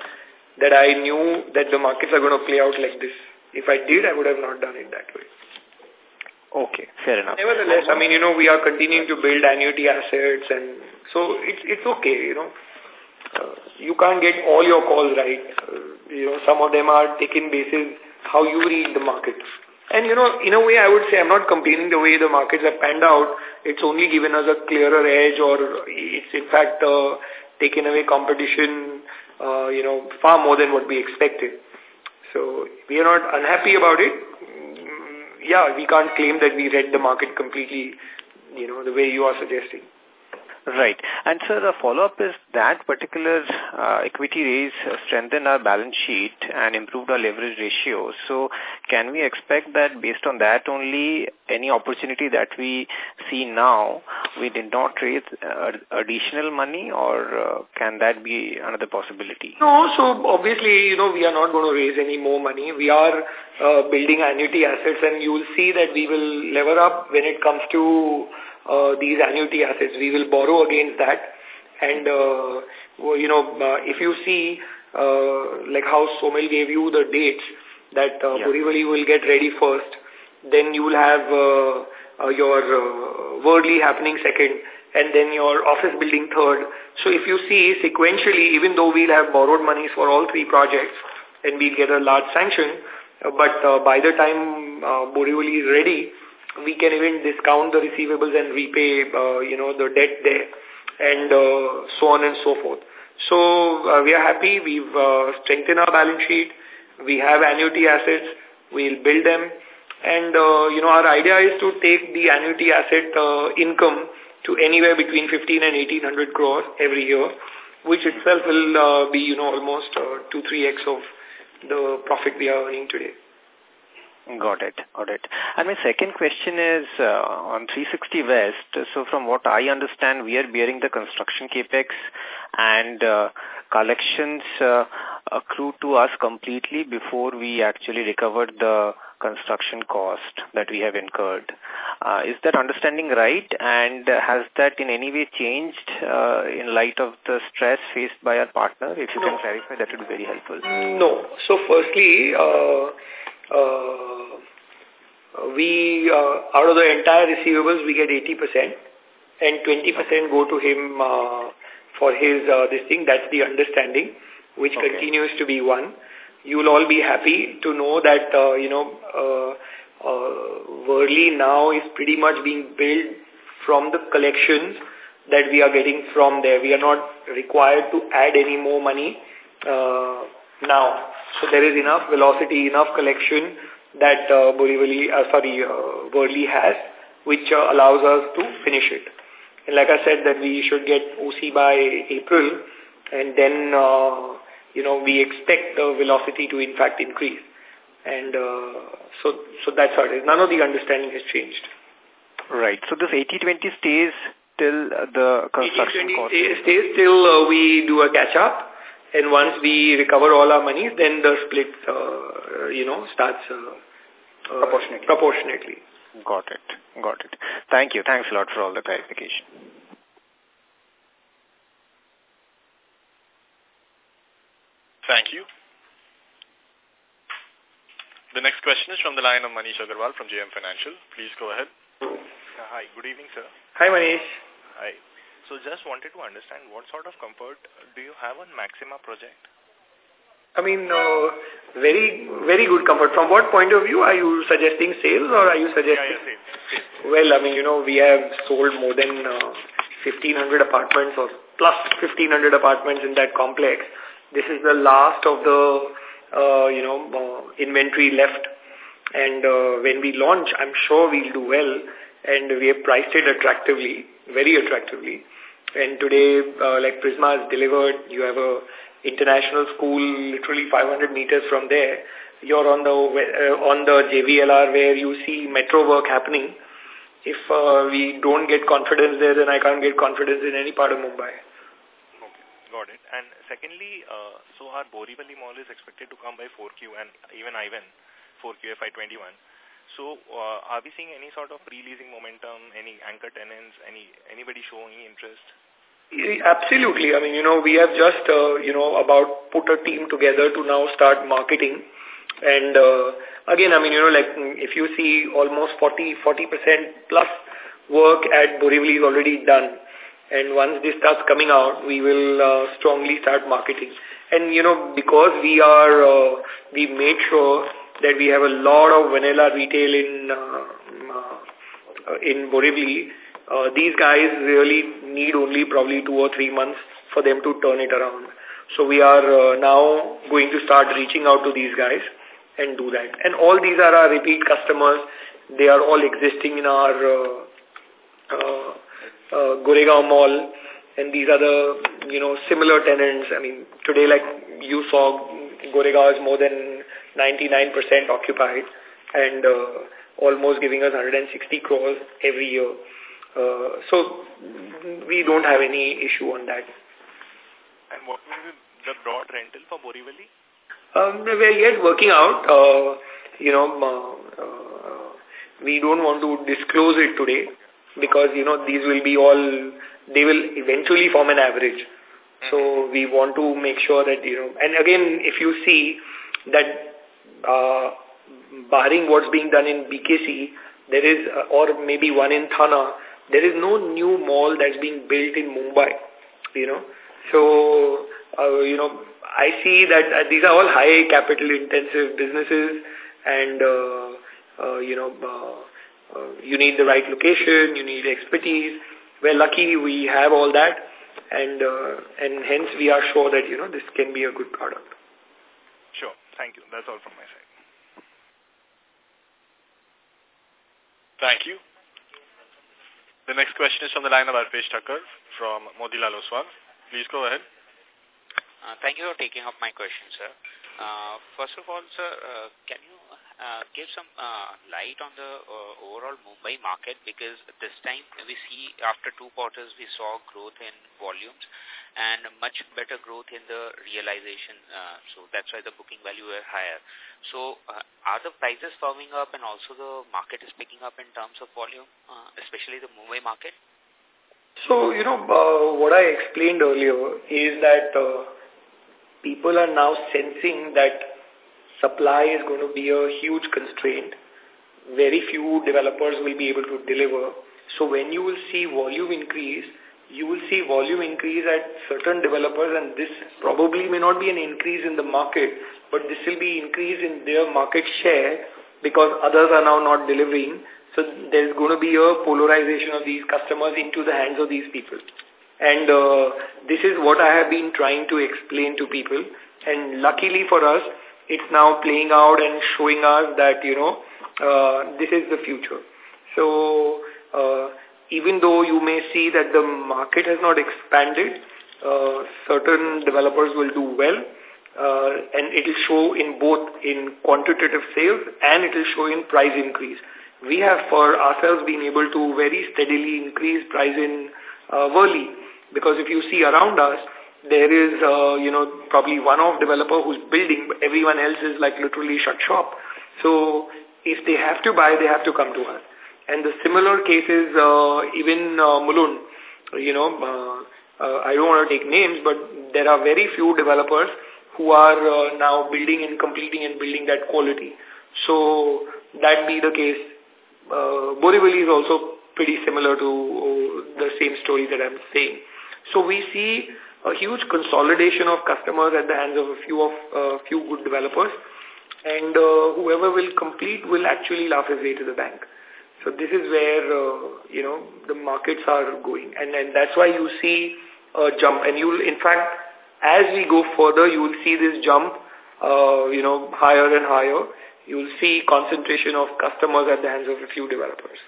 that I knew that the markets are going to play out like this. If I did, I would have not done it that way. Okay, fair enough. Nevertheless, I mean, you know, we are continuing to build annuity assets and so it's, it's okay, you know. Uh, you can't get all your calls right. Uh, you know, some of them are taken basis how you read the market. And, you know, in a way, I would say I'm not complaining the way the markets have panned out. It's only given us a clearer edge or it's, in fact, uh, taken away competition uh, you know, far more than what we expected. So we are not unhappy about it. Mm, yeah, we can't claim that we read the market completely, you know, the way you are suggesting. Right. And sir, the follow-up is that particular uh, equity raise strengthened our balance sheet and improved our leverage ratio. So can we expect that based on that only any opportunity that we see now, we did not raise uh, additional money or uh, can that be another possibility? No, so obviously, you know, we are not going to raise any more money. We are uh, building annuity assets and you will see that we will lever up when it comes to uh, these annuity assets. We will borrow against that. And, uh, you know, uh, if you see, uh, like how Saumil gave you the dates that uh, yeah. Borivali will get ready first, then you will have uh, uh, your uh, Worli happening second, and then your office building third. So if you see sequentially, even though we'll have borrowed monies for all three projects, and we'll get a large sanction, uh, but uh, by the time uh, Borivali is ready, we can even discount the receivables and repay, uh, you know, the debt there and uh, so on and so forth. So uh, we are happy. We've uh, strengthened our balance sheet. We have annuity assets. We'll build them. And, uh, you know, our idea is to take the annuity asset uh, income to anywhere between 15 and 1800 crores every year, which itself will uh, be, you know, almost uh, 2 3x of the profit we are earning today. Got it. Got it. And my second question is uh, on 360 West. So from what I understand, we are bearing the construction capex and uh, collections uh, accrue to us completely before we actually recovered the construction cost that we have incurred. Uh, is that understanding right? And has that in any way changed uh, in light of the stress faced by our partner? If you no. can clarify, that would be very helpful. No. So firstly, uh, we, uh, out of the entire receivables, we get 80% and 20% go to him uh, for his, uh, this thing. That's the understanding, which okay. continues to be one. You will all be happy to know that, uh, you know, uh, uh, Worli now is pretty much being built from the collections that we are getting from there. We are not required to add any more money uh, now. So there is enough velocity, enough collection that uh, Borivali, uh, sorry, uh, has, which uh, allows us to finish it. And like I said, that we should get OC by April, and then, uh, you know, we expect the velocity to in fact increase. And uh, so, so that's how it is. None of the understanding has changed. Right. So this 80-20 stays till the construction 80 cost? stays till uh, we do a catch-up and once we recover all our monies, then the split, uh, you know, starts uh, uh, proportionately. proportionately. Got it. Got it. Thank you. Thanks a lot for all the clarification. Thank you. The next question is from the line of Manish Agarwal from JM Financial. Please go ahead. Uh, hi, good evening, sir. Hi, Manish. Hi. So just wanted to understand what sort of comfort do you have on Maxima project? I mean, uh, very, very good comfort. From what point of view are you suggesting sales or are you suggesting? Yeah, yeah, sales, sales. Well, I mean, you know, we have sold more than uh, 1,500 apartments or plus 1,500 apartments in that complex. This is the last of the, uh, you know, uh, inventory left. And uh, when we launch, I'm sure we'll do well. And we have priced it attractively, very attractively. And today, uh, like Prisma has delivered, you have a international school literally 500 meters from there. You're on the uh, on the JVLR where you see metro work happening. If uh, we don't get confidence there, then I can't get confidence in any part of Mumbai. Okay, got it. And secondly, uh, so our Borivali Mall is expected to come by 4Q and even I-Ven 4Q FY21. So uh, are we seeing any sort of pre-leasing momentum, any anchor tenants, any anybody showing interest? Absolutely. I mean, you know, we have just, uh, you know, about put a team together to now start marketing. And uh, again, I mean, you know, like if you see almost 40, 40% plus work at Borivali is already done. And once this starts coming out, we will uh, strongly start marketing. And, you know, because we are, uh, we made sure that we have a lot of vanilla retail in, uh, uh, in Borivali, uh, these guys really need only probably two or three months for them to turn it around. So we are uh, now going to start reaching out to these guys and do that. And all these are our repeat customers. They are all existing in our uh, uh, uh, Goregaon Mall. And these are the, you know, similar tenants. I mean, today, like you saw, Goregaon is more than 99% occupied and uh, almost giving us 160 crores every year. Uh, so we don't have any issue on that. And what will be the broad rental for Borivali? Um, we're yet working out. Uh, you know, uh, uh, we don't want to disclose it today because, you know, these will be all, they will eventually form an average. So we want to make sure that, you know, and again, if you see that uh, barring what's being done in BKC, there is, uh, or maybe one in Thana, there is no new mall that's being built in Mumbai, you know. So, uh, you know, I see that uh, these are all high capital intensive businesses and, uh, uh, you know, uh, uh, you need the right location, you need expertise. We're lucky we have all that and uh, and hence we are sure that, you know, this can be a good product. Sure. Thank you. That's all from my side. Thank you. The next question is from the line of Arpesh Thakkar from Motilal Oswal. Please go ahead. Uh, thank you for taking up my question, sir. Uh, first of all, sir, uh, can you uh, give some uh, light on the uh, overall Mumbai market? Because this time we see after two quarters we saw growth in volumes and much better growth in the realization. Uh, so that's why the booking value were higher. So uh, are the prices firming up and also the market is picking up in terms of volume, uh, especially the Mumbai market? So, you know, uh, what I explained earlier is that uh, people are now sensing that supply is going to be a huge constraint. Very few developers will be able to deliver. So when you will see volume increase, you will see volume increase at certain developers and this probably may not be an increase in the market, but this will be increase in their market share because others are now not delivering. So there's going to be a polarization of these customers into the hands of these people. And uh, this is what I have been trying to explain to people. And luckily for us, it's now playing out and showing us that, you know, uh, this is the future. So uh, even though you may see that the market has not expanded, uh, certain developers will do well, uh, and it will show in both in quantitative sales and it will show in price increase. We have for ourselves been able to very steadily increase price in uh, Worli because if you see around us, there is, uh, you know, probably one off developer who's building, but everyone else is like literally shut shop. So if they have to buy, they have to come to us. And the similar cases, uh, even uh, Mulund, you know, uh, uh, I don't want to take names, but there are very few developers who are uh, now building and completing and building that quality. So that be the case. Uh, Borivali is also pretty similar to uh, the same story that I'm saying. So we see a huge consolidation of customers at the hands of a few of uh, few good developers, and uh, whoever will complete will actually laugh his way to the bank. So this is where, uh, you know, the markets are going. And, and that's why you see a jump. And you'll, in fact, as we go further, you will see this jump, uh, you know, higher and higher. You will see concentration of customers at the hands of a few developers.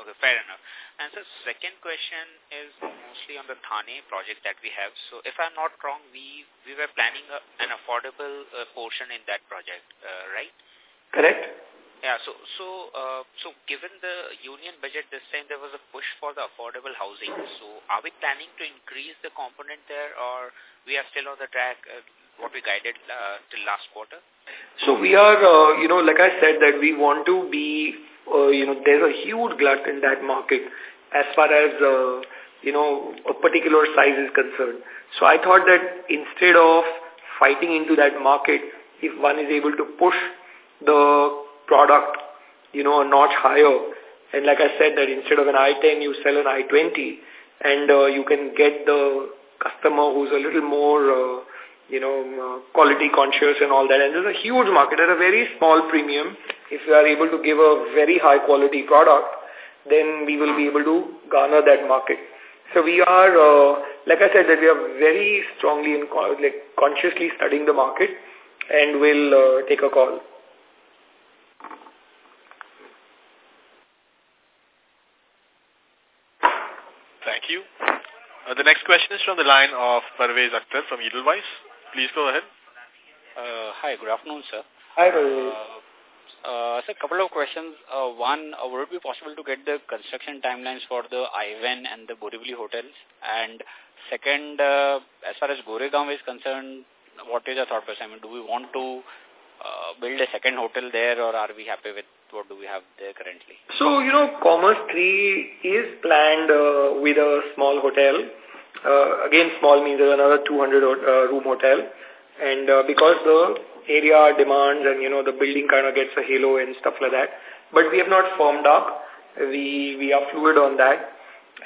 Okay, fair enough. And the second question is mostly on the Thane project that we have. So if I'm not wrong, we, we were planning a, an affordable uh, portion in that project, uh, right? Correct. Yeah, so so uh, so given the union budget this time, there was a push for the affordable housing. So are we planning to increase the component there, or we are still on the track uh, what we guided uh, till last quarter? So we are, uh, you know, like I said, that we want to be, uh, you know, there's a huge glut in that market as far as, uh, you know, a particular size is concerned. So I thought that instead of fighting into that market, if one is able to push the product, you know, a notch higher. And like I said, that instead of an i10, you sell an i20, and uh, you can get the customer who's a little more, uh, you know, uh, quality conscious and all that. And there's a huge market at a very small premium. If you are able to give a very high quality product, then we will be able to garner that market. So we are, uh, like I said, that we are very strongly and like consciously studying the market and will uh, take a call. Thank you. Uh, the next question is from the line of Parvez Akhtar from Edelweiss. Please go ahead. Uh, hi, good afternoon, sir. Hi, Parvez. Uh, so a couple of questions. Uh, one, uh, would it be possible to get the construction timelines for the I-Ven and the Borivali hotels? And second, uh, as far as Goregaon is concerned, what is your thought process? I mean, do we want to uh, build a second hotel there or are we happy with what do we have there currently? So, you know, Commerz 3 is planned uh, with a small hotel. Again, small means another 200 uh, room hotel. And because the area demands and, you know, the building kind of gets a halo and stuff like that. But we have not formed up. We, we are fluid on that.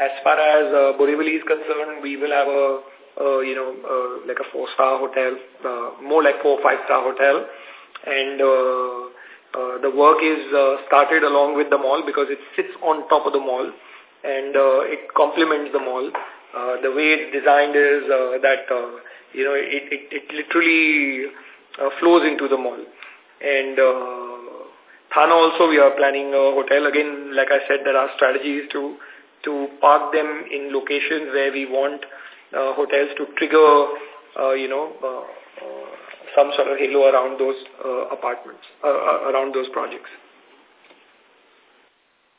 As far as uh, Borivali is concerned, we will have a, you know, uh, like a four-star hotel, uh, more like four or five-star hotel. And uh, uh, the work is uh, started along with the mall because it sits on top of the mall and uh, it complements the mall. uh, the way it's designed is uh, that, uh, you know, it, it, it literally flows into the mall. And uh, Thane also we are planning a hotel. Again, like I said, there are strategies to to park them in locations where we want uh, hotels to trigger, uh, you know, uh, uh, some sort of halo around those uh, apartments, uh, uh, around those projects.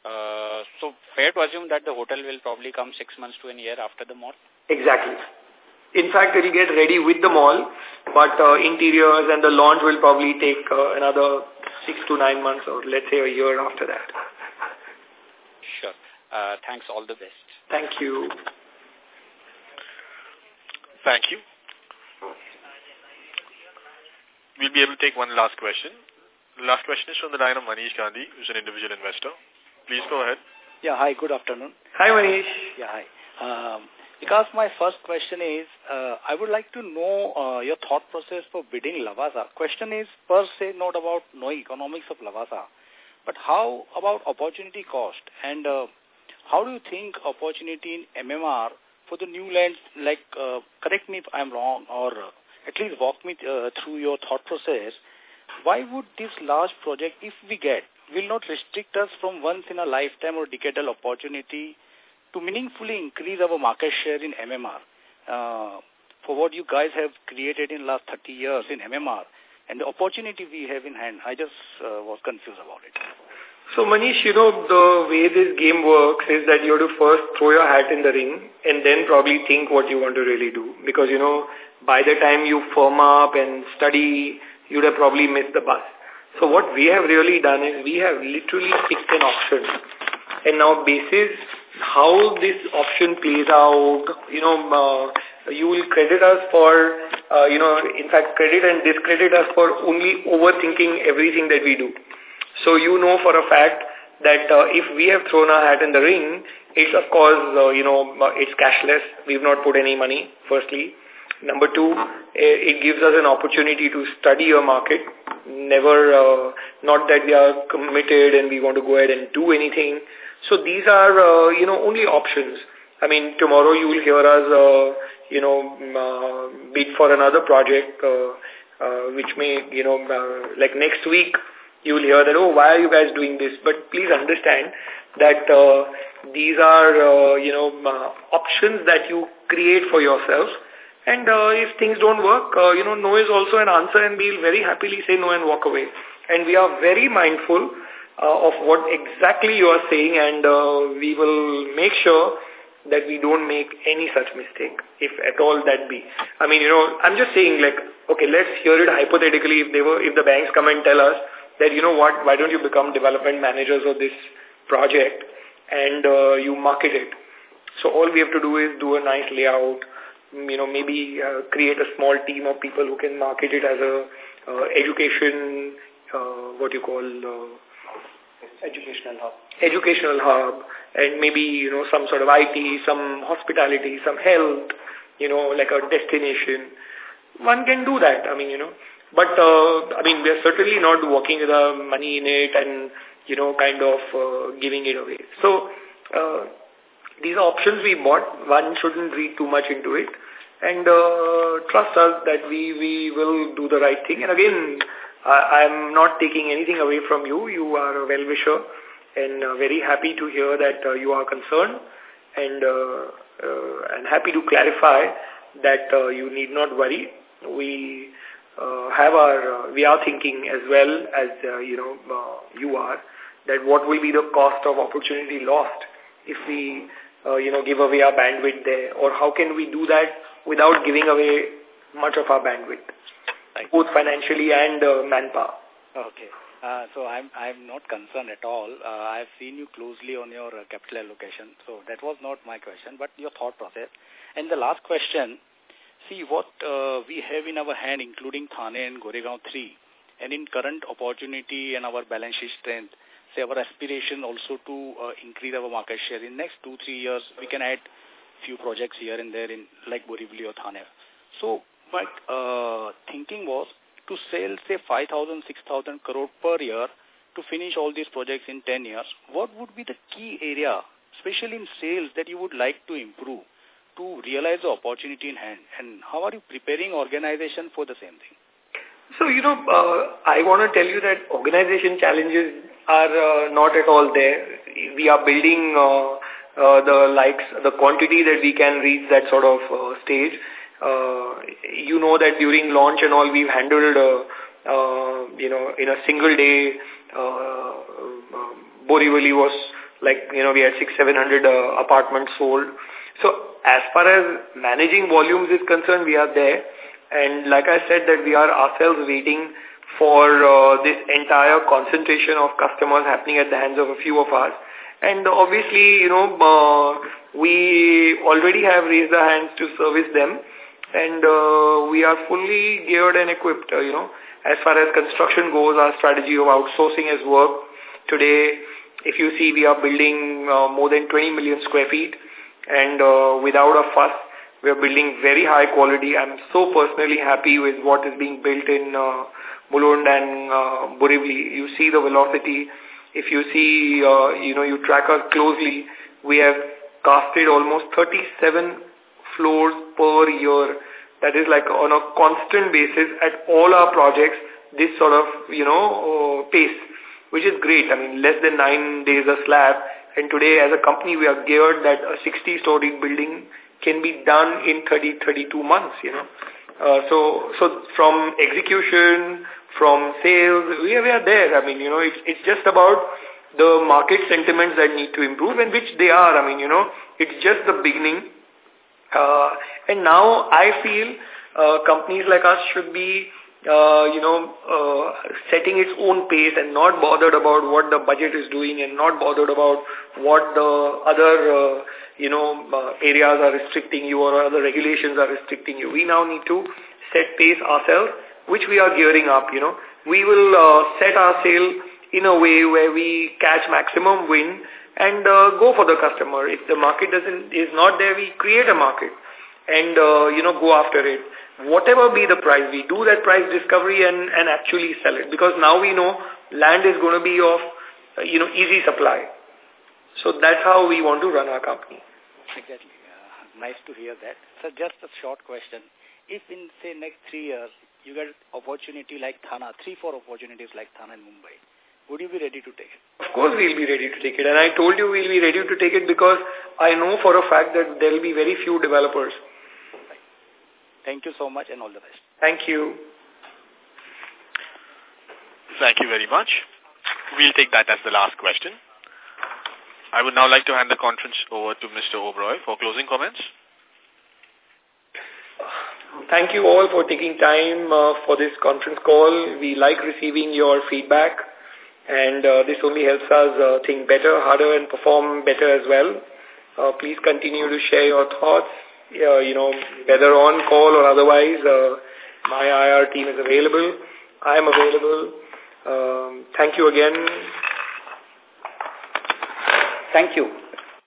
Uh, so fair to assume that the hotel will probably come six months to a year after the mall? Exactly. In fact, it will get ready with the mall, but uh, interiors and the launch will probably take uh, another six to nine months or let's say a year after that. Sure. Uh, thanks. All the best. Thank you. Thank you. We'll be able to take one last question. The last question is from the line of Manish Gandhi, who's an individual investor. Please go ahead. Yeah, hi, good afternoon. Hi, Manish. Yeah, hi. Um, because my first question is, uh, I would like to know uh, your thought process for bidding Lavasa. Question is per se not about no economics of Lavasa, but how about opportunity cost and uh, how do you think opportunity in MMR for the new lands, like, uh, correct me if I'm wrong or uh, at least walk me uh, through your thought process, why would this large project, if we get, will not restrict us from once in a lifetime or decadal opportunity to meaningfully increase our market share in MMR uh, for what you guys have created in last 30 years in MMR and the opportunity we have in hand. I just uh, was confused about it. So Manish, you know, the way this game works is that you have to first throw your hat in the ring and then probably think what you want to really do. Because, you know, by the time you firm up and study, you'd have probably missed the bus. So what we have really done is we have literally picked an option. And now basis how this option plays out, you know, uh, you will credit us for, uh, you know, in fact, credit and discredit us for only overthinking everything that we do. So you know for a fact that uh, if we have thrown our hat in the ring, it's of course, uh, you know, uh, it's cashless. We've not put any money, firstly. Number two, it gives us an opportunity to study a market. Never, uh, not that we are committed and we want to go ahead and do anything. So these are, uh, you know, only options. I mean, tomorrow you will hear us, uh, you know, uh, bid for another project, uh, uh, which may, you know, uh, like next week, you will hear that, oh, why are you guys doing this? But please understand that uh, these are, uh, you know, uh, options that you create for yourself and uh, if things don't work, uh, you know, no is also an answer and we'll very happily say no and walk away. And we are very mindful uh, of what exactly you are saying and uh, we will make sure that we don't make any such mistake, if at all that be. I mean, you know, I'm just saying like, okay, let's hear it hypothetically if they were, if the banks come and tell us that, you know what, why don't you become development managers of this project and uh, you market it. So all we have to do is do a nice layout, you know, maybe uh, create a small team of people who can market it as a uh, education, uh, what you call, uh, educational hub. Educational hub, and maybe, you know, some sort of IT, some hospitality, some health, you know, like a destination. One can do that, I mean, you know. But, uh, I mean, we're certainly not working with the money in it and, you know, kind of uh, giving it away. So, uh, these are options we bought. One shouldn't read too much into it. And uh, trust us that we, we will do the right thing. And again, I, I'm not taking anything away from you. You are a well-wisher and uh, very happy to hear that uh, you are concerned and, uh, uh, and happy to clarify that uh, you need not worry. We uh, have our, we are thinking as well as, you know, you are, that what will be the cost of opportunity lost if we you know, give away our bandwidth there? Or how can we do that without giving away much of our bandwidth, right. both financially and uh, manpower? Okay. Uh, so I'm I'm not concerned at all. Uh, I've seen you closely on your uh, capital allocation. So that was not my question, but your thought process. And the last question, see what uh, we have in our hand, including Thane and Goregaon 3, and in current opportunity and our balance sheet strength, say our aspiration also to uh, increase our market share. In next two, three years, we can add few projects here and there in like Borivali or Thane. So my uh, thinking was to sell, say, 5,000, 6,000 crore per year to finish all these projects in 10 years. What would be the key area, especially in sales, that you would like to improve to realize the opportunity in hand? And how are you preparing organization for the same thing? So, you know, uh, I want to tell you that organization challenges are uh, not at all there. We are building uh, uh, the likes, the quantity that we can reach that sort of uh, stage. Uh, you know that during launch and all, we've handled, uh, uh, you know, in a single day, uh, um, Borivali was like, you know, we had six, seven hundred uh, apartments sold. So as far as managing volumes is concerned, we are there. And like I said that we are ourselves waiting for uh, this entire concentration of customers happening at the hands of a few of us. And obviously, you know, uh, we already have raised our hands to service them. And uh, we are fully geared and equipped, uh, you know. As far as construction goes, our strategy of outsourcing has worked. Today, if you see, we are building uh, more than 20 million square feet. And uh, without a fuss, we are building very high quality. I'm so personally happy with what is being built in uh, Mulund and uh, Borivali. You see the velocity. If you see, uh, you know, you track us closely, we have casted almost 37 floors per year. That is like on a constant basis at all our projects, this sort of, you know, uh, pace, which is great. I mean, less than nine days a slab. And today, as a company, we are geared that a 60-story building can be done in 30, 32 months, you know. Uh, so, so from execution, from sales, we are, we are there. I mean, you know, it's, it's just about the market sentiments that need to improve and which they are. I mean, you know, it's just the beginning. Uh, and now I feel uh, companies like us should be uh, you know, uh, setting its own pace and not bothered about what the budget is doing and not bothered about what the other, uh, you know, uh, areas are restricting you or other regulations are restricting you. We now need to set pace ourselves, which we are gearing up, you know. We will uh, set our sail in a way where we catch maximum win and uh, go for the customer. If the market doesn't is not there, we create a market and, uh, you know, go after it whatever be the price, we do that price discovery and, and actually sell it. Because now we know land is going to be of, uh, you know, easy supply. So that's how we want to run our company. Exactly. Uh, nice to hear that. So just a short question. If in, say, next three years, you get opportunity like Thana, three, four opportunities like Thana and Mumbai, would you be ready to take it? Of course we'll be ready to take it. And I told you we'll be ready to take it because I know for a fact that there will be very few developers Thank you so much and all the best. Thank you. Thank you very much. We'll take that as the last question. I would now like to hand the conference over to Mr. Oberoi for closing comments. Thank you all for taking time uh, for this conference call. We like receiving your feedback and uh, this only helps us uh, think better, harder and perform better as well. Uh, please continue to share your thoughts uh, you know, whether on call or otherwise, uh, my IR team is available. I am available. Um, thank you again. Thank you.